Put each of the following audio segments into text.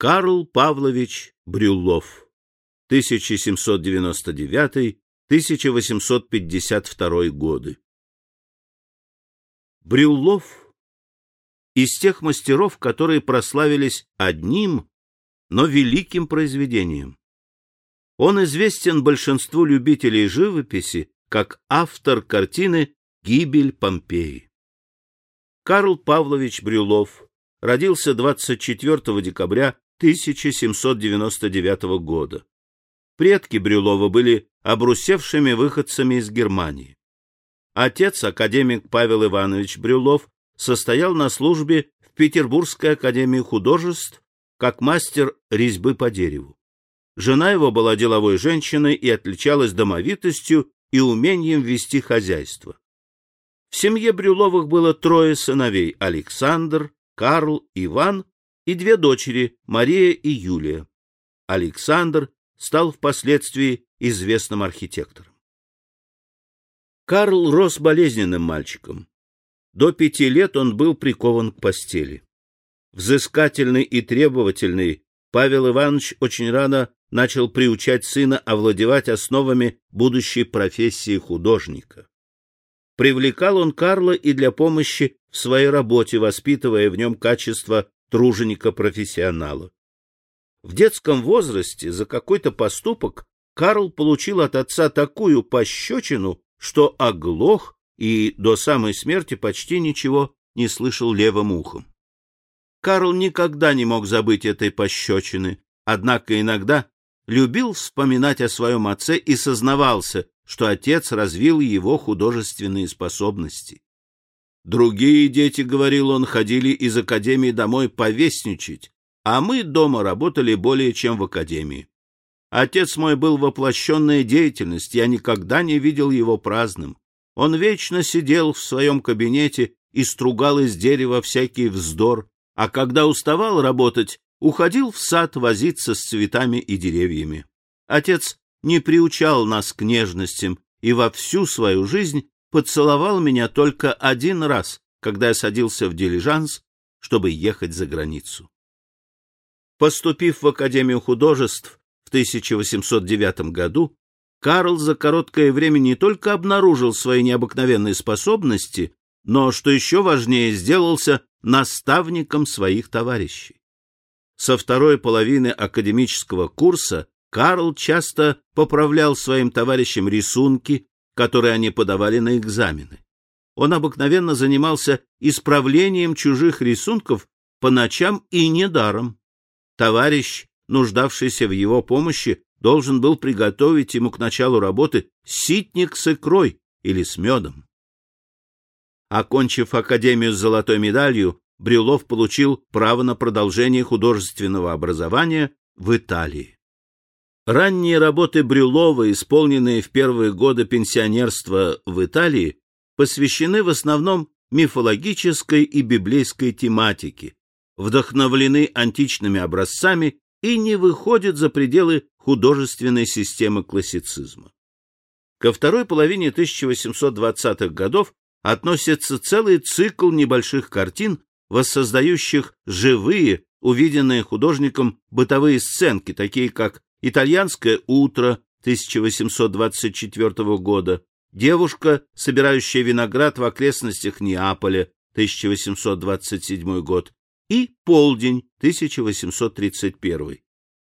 Карл Павлович Брюллов 1799-1852 годы. Брюллов из тех мастеров, которые прославились одним, но великим произведением. Он известен большинству любителей живописи как автор картины «Гибель Помпеи». Карл Павлович Брюллов родился 24 декабря 1799 года. Предки Брюлова были обрусевшими выходцами из Германии. Отец, академик Павел Иванович Брюлов, состоял на службе в Петербургской академии художеств как мастер резьбы по дереву. Жена его была деловой женщиной и отличалась домовитостью и умением вести хозяйство. В семье Брюловых было трое сыновей – Александр, Карл, Иван и две дочери, Мария и Юлия. Александр стал впоследствии известным архитектором. Карл рос болезненным мальчиком. До пяти лет он был прикован к постели. Взыскательный и требовательный Павел Иванович очень рано начал приучать сына овладевать основами будущей профессии художника. Привлекал он Карла и для помощи в своей работе, воспитывая в нем качество труженика-профессионала. В детском возрасте за какой-то поступок Карл получил от отца такую пощечину, что оглох и до самой смерти почти ничего не слышал левым ухом. Карл никогда не мог забыть этой пощечины, однако иногда любил вспоминать о своем отце и сознавался, что отец развил его художественные способности. Другие дети, — говорил он, — ходили из академии домой повесничать, а мы дома работали более чем в академии. Отец мой был воплощенная деятельность, я никогда не видел его праздным. Он вечно сидел в своем кабинете и стругал из дерева всякий вздор, а когда уставал работать, уходил в сад возиться с цветами и деревьями. Отец не приучал нас к нежностям и во всю свою жизнь поцеловал меня только один раз, когда я садился в дилижанс, чтобы ехать за границу. Поступив в Академию художеств в 1809 году, Карл за короткое время не только обнаружил свои необыкновенные способности, но, что еще важнее, сделался наставником своих товарищей. Со второй половины академического курса Карл часто поправлял своим товарищам рисунки, которые они подавали на экзамены. Он обыкновенно занимался исправлением чужих рисунков по ночам и недаром. Товарищ, нуждавшийся в его помощи, должен был приготовить ему к началу работы ситник с икрой или с медом. Окончив академию с золотой медалью, Брюлов получил право на продолжение художественного образования в Италии. Ранние работы Брюлова, исполненные в первые годы пенсионерства в Италии, посвящены в основном мифологической и библейской тематике, вдохновлены античными образцами и не выходят за пределы художественной системы классицизма. Ко второй половине 1820-х годов относится целый цикл небольших картин, воссоздающих живые, увиденные художником бытовые сценки, такие как «Итальянское утро» 1824 года, «Девушка, собирающая виноград в окрестностях Неаполя» 1827 год и «Полдень» 1831.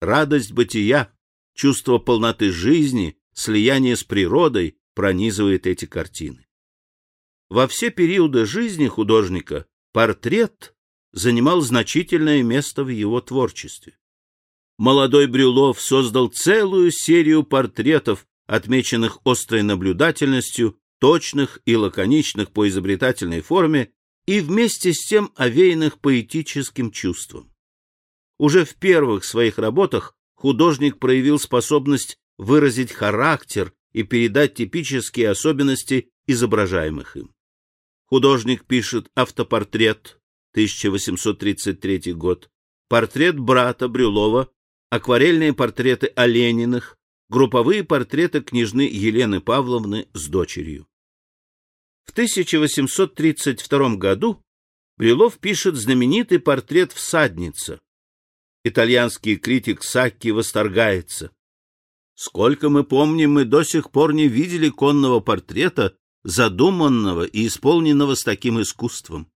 Радость бытия, чувство полноты жизни, слияние с природой пронизывает эти картины. Во все периоды жизни художника портрет занимал значительное место в его творчестве молодой Брюлов создал целую серию портретов, отмеченных острой наблюдательностью, точных и лаконичных по изобретательной форме и вместе с тем овеянных поэтическим чувством. Уже в первых своих работах художник проявил способность выразить характер и передать типические особенности изображаемых им. Художник пишет автопортрет, 1833 год, портрет брата Брюлова акварельные портреты Олениных, групповые портреты княжны Елены Павловны с дочерью. В 1832 году Брюлов пишет знаменитый портрет «Всадница». Итальянский критик Сакки восторгается. Сколько мы помним, мы до сих пор не видели конного портрета, задуманного и исполненного с таким искусством.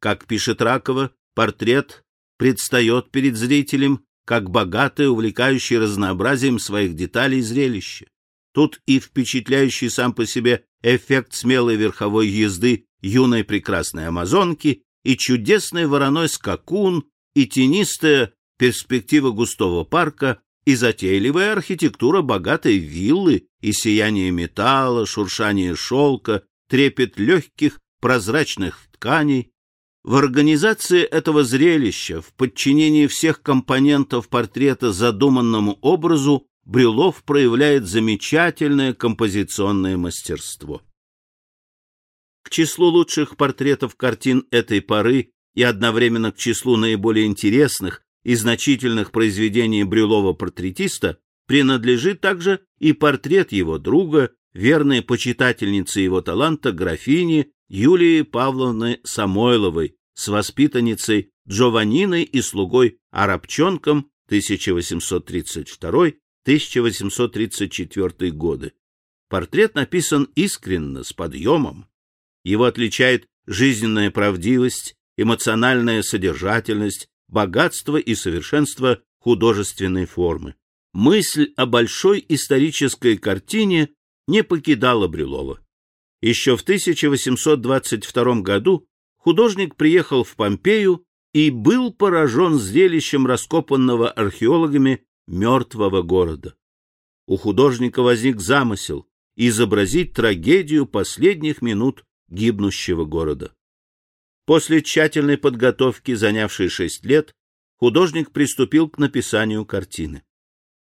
Как пишет Ракова, портрет предстает перед зрителем как богатое, увлекающее разнообразием своих деталей зрелище. Тут и впечатляющий сам по себе эффект смелой верховой езды юной прекрасной амазонки, и чудесный вороной скакун, и тенистая перспектива густого парка, и затейливая архитектура богатой виллы, и сияние металла, шуршание шелка, трепет легких прозрачных тканей. В организации этого зрелища, в подчинении всех компонентов портрета задуманному образу, Брюлов проявляет замечательное композиционное мастерство. К числу лучших портретов картин этой поры и одновременно к числу наиболее интересных и значительных произведений Брюлова-портретиста принадлежит также и портрет его друга, верной почитательницы его таланта графини Юлии Павловны Самойловой с воспитанницей Джованниной и слугой Арабчонком 1832 1834 годы. Портрет написан искренно, с подъемом. Его отличает жизненная правдивость, эмоциональная содержательность, богатство и совершенство художественной формы. Мысль о большой исторической картине не покидала Брюлова. Еще в 1822 году художник приехал в Помпею и был поражен зрелищем раскопанного археологами мертвого города. У художника возник замысел изобразить трагедию последних минут гибнущего города. После тщательной подготовки, занявшей шесть лет, художник приступил к написанию картины.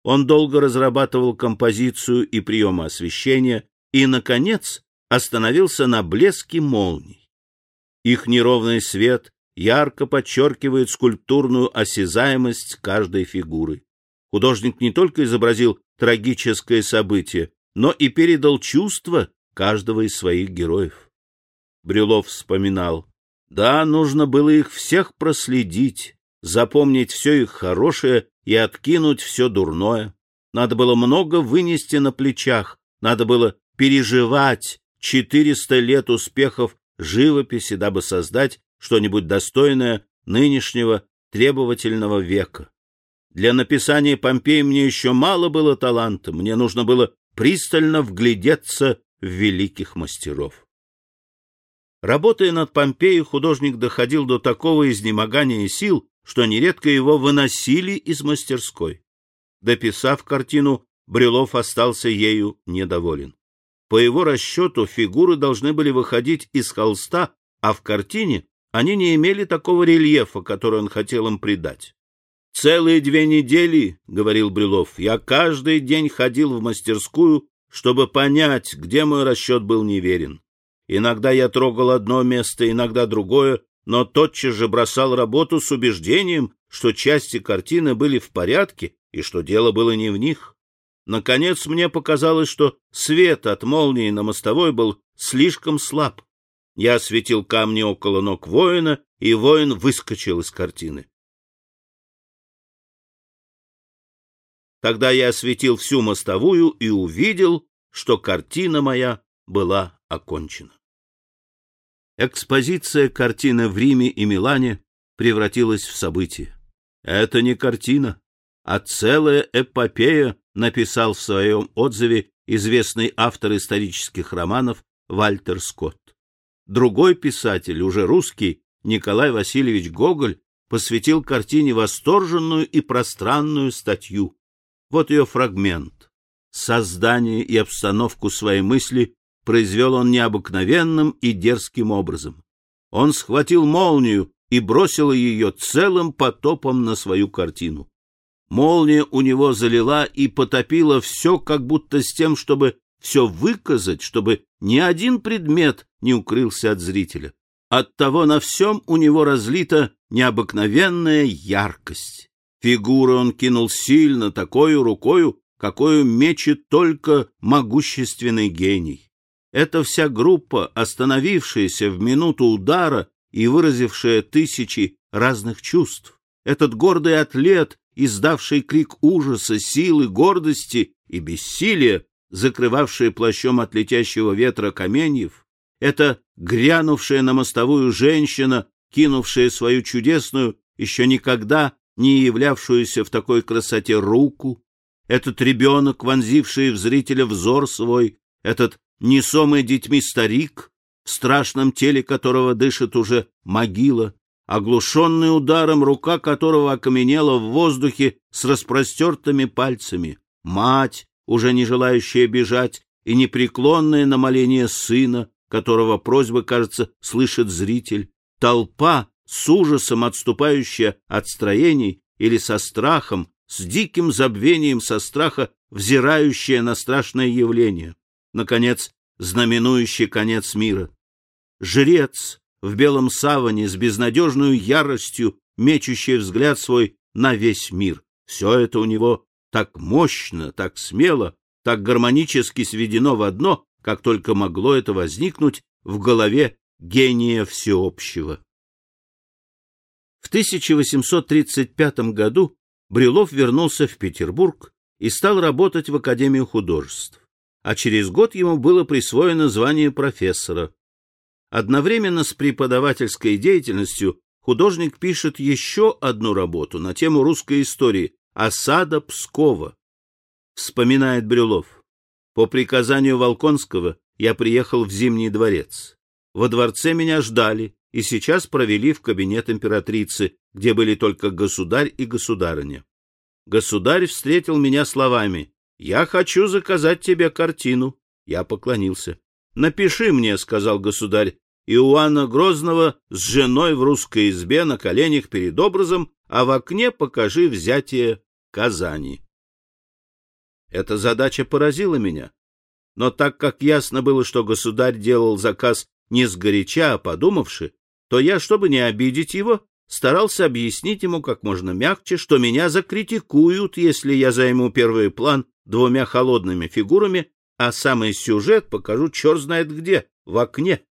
Он долго разрабатывал композицию и приемы освещения и, наконец, остановился на блеске молний. Их неровный свет ярко подчеркивает скульптурную осязаемость каждой фигуры. Художник не только изобразил трагическое событие, но и передал чувства каждого из своих героев. Брюлов вспоминал, да, нужно было их всех проследить, запомнить все их хорошее и откинуть все дурное. Надо было много вынести на плечах, надо было переживать 400 лет успехов живописи, дабы создать что-нибудь достойное нынешнего требовательного века. Для написания Помпеи мне еще мало было таланта, мне нужно было пристально вглядеться в великих мастеров. Работая над Помпеей, художник доходил до такого изнемогания сил, что нередко его выносили из мастерской. Дописав картину, Брюлов остался ею недоволен. По его расчету, фигуры должны были выходить из холста, а в картине они не имели такого рельефа, который он хотел им придать. Целые две недели, — говорил Брюлов, — я каждый день ходил в мастерскую, чтобы понять, где мой расчет был неверен. Иногда я трогал одно место, иногда другое, но тотчас же бросал работу с убеждением, что части картины были в порядке и что дело было не в них. Наконец мне показалось, что свет от молнии на мостовой был слишком слаб. Я осветил камни около ног воина, и воин выскочил из картины. Тогда я осветил всю мостовую и увидел, что картина моя была окончена. Экспозиция картины в Риме и Милане превратилась в событие. Это не картина, а целая эпопея, написал в своем отзыве известный автор исторических романов Вальтер Скотт. Другой писатель, уже русский, Николай Васильевич Гоголь, посвятил картине восторженную и пространную статью. Вот ее фрагмент. Создание и обстановку своей мысли произвел он необыкновенным и дерзким образом. Он схватил молнию и бросил ее целым потопом на свою картину. Молния у него залила и потопила все, как будто с тем, чтобы все выказать, чтобы ни один предмет не укрылся от зрителя. Оттого на всем у него разлита необыкновенная яркость. Фигуры он кинул сильно, такою рукою, какую мечет только могущественный гений. Эта вся группа, остановившаяся в минуту удара и выразившая тысячи разных чувств. этот гордый атлет, издавший крик ужаса, силы, гордости и бессилия, закрывавший плащом от летящего ветра каменьев, это грянувшая на мостовую женщина, кинувшая свою чудесную, еще никогда не являвшуюся в такой красоте руку, этот ребенок, вонзивший в зрителя взор свой, этот несомый детьми старик, в страшном теле которого дышит уже могила, оглушенный ударом, рука которого окаменела в воздухе с распростертыми пальцами, мать, уже не желающая бежать, и непреклонная на моление сына, которого просьбы, кажется, слышит зритель, толпа, с ужасом отступающая от строений или со страхом, с диким забвением со страха, взирающая на страшное явление, наконец, знаменующий конец мира. Жрец в белом саване с безнадежной яростью, мечущий взгляд свой на весь мир. Все это у него так мощно, так смело, так гармонически сведено в одно, как только могло это возникнуть в голове гения всеобщего. В 1835 году Брюлов вернулся в Петербург и стал работать в Академию художеств, а через год ему было присвоено звание профессора. Одновременно с преподавательской деятельностью художник пишет еще одну работу на тему русской истории «Осада Пскова». Вспоминает Брюлов. По приказанию Волконского я приехал в Зимний дворец. Во дворце меня ждали и сейчас провели в кабинет императрицы, где были только государь и государыня. Государь встретил меня словами «Я хочу заказать тебе картину». Я поклонился. «Напиши мне», — сказал государь, Иоанна Грозного с женой в русской избе на коленях перед образом, а в окне покажи взятие Казани. Эта задача поразила меня. Но так как ясно было, что государь делал заказ не сгоряча, а подумавши, то я, чтобы не обидеть его, старался объяснить ему как можно мягче, что меня закритикуют, если я займу первый план двумя холодными фигурами, а самый сюжет покажу черт знает где, в окне.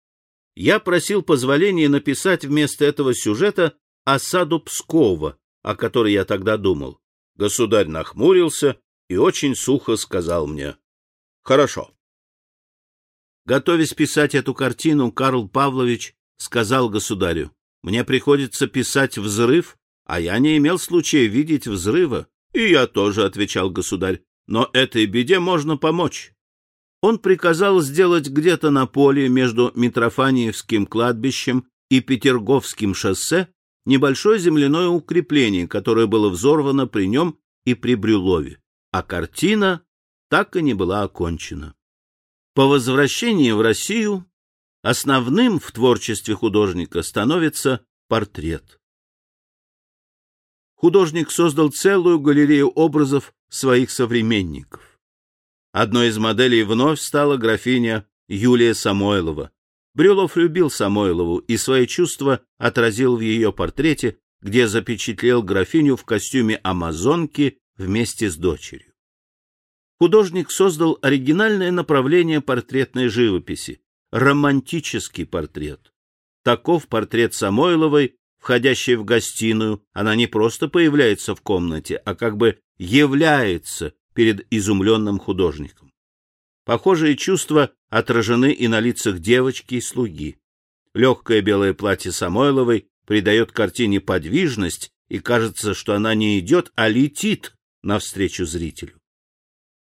Я просил позволения написать вместо этого сюжета осаду Пскова, о которой я тогда думал. Государь нахмурился и очень сухо сказал мне «Хорошо». Готовясь писать эту картину, Карл Павлович сказал государю, «Мне приходится писать взрыв, а я не имел случая видеть взрыва». «И я тоже», — отвечал государь, «но этой беде можно помочь». Он приказал сделать где-то на поле между Митрофаниевским кладбищем и Петерговским шоссе небольшое земляное укрепление, которое было взорвано при нем и при Брюлове а картина так и не была окончена. По возвращении в Россию основным в творчестве художника становится портрет. Художник создал целую галерею образов своих современников. Одной из моделей вновь стала графиня Юлия Самойлова. Брюлов любил Самойлову и свои чувства отразил в ее портрете, где запечатлел графиню в костюме амазонки вместе с дочерью. Художник создал оригинальное направление портретной живописи — романтический портрет. Таков портрет Самойловой, входящей в гостиную. Она не просто появляется в комнате, а как бы является перед изумленным художником. Похожие чувства отражены и на лицах девочки и слуги. Легкое белое платье Самойловой придает картине подвижность, и кажется, что она не идет, а летит навстречу зрителю.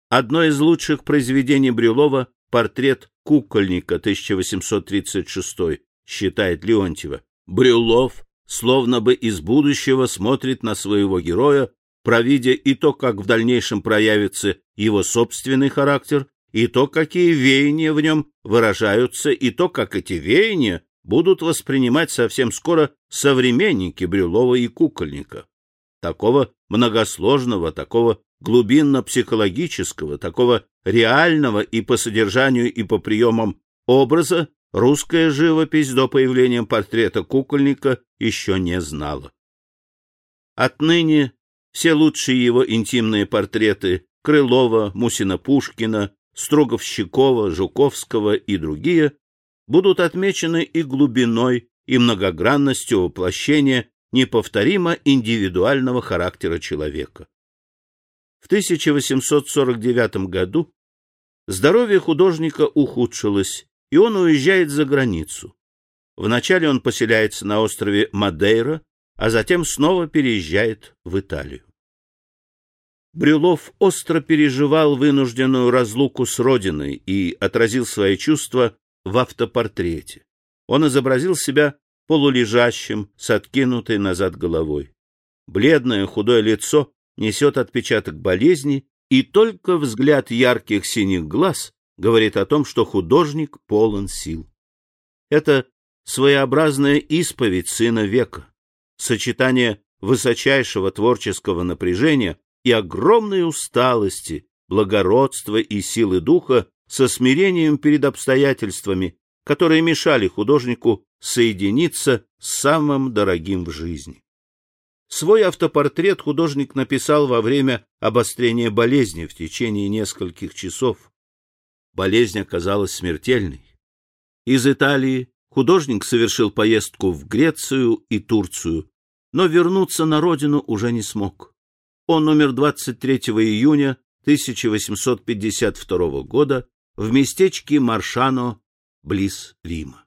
Одно из лучших произведений Брюлова — портрет кукольника 1836, считает Леонтьева. Брюлов словно бы из будущего смотрит на своего героя, провидя и то, как в дальнейшем проявится его собственный характер, и то, какие веяния в нем выражаются, и то, как эти веяния будут воспринимать совсем скоро современники Брюлова и кукольника. Такого многосложного, такого глубинно-психологического, такого реального и по содержанию, и по приемам образа русская живопись до появления портрета кукольника еще не знала. Отныне все лучшие его интимные портреты Крылова, Мусина-Пушкина, Строгов-Щекова, Жуковского и другие будут отмечены и глубиной, и многогранностью воплощения неповторимо индивидуального характера человека. В 1849 году здоровье художника ухудшилось, и он уезжает за границу. Вначале он поселяется на острове Мадейра, а затем снова переезжает в Италию. Брюлов остро переживал вынужденную разлуку с родиной и отразил свои чувства в автопортрете. Он изобразил себя полулежащим, с откинутой назад головой. Бледное худое лицо несет отпечаток болезни, и только взгляд ярких синих глаз говорит о том, что художник полон сил. Это своеобразная исповедь сына века, сочетание высочайшего творческого напряжения и огромной усталости, благородства и силы духа со смирением перед обстоятельствами, которые мешали художнику соединиться с самым дорогим в жизни. Свой автопортрет художник написал во время обострения болезни в течение нескольких часов. Болезнь оказалась смертельной. Из Италии художник совершил поездку в Грецию и Турцию, но вернуться на родину уже не смог. Он умер 23 июня 1852 года в местечке Маршано близ Рима.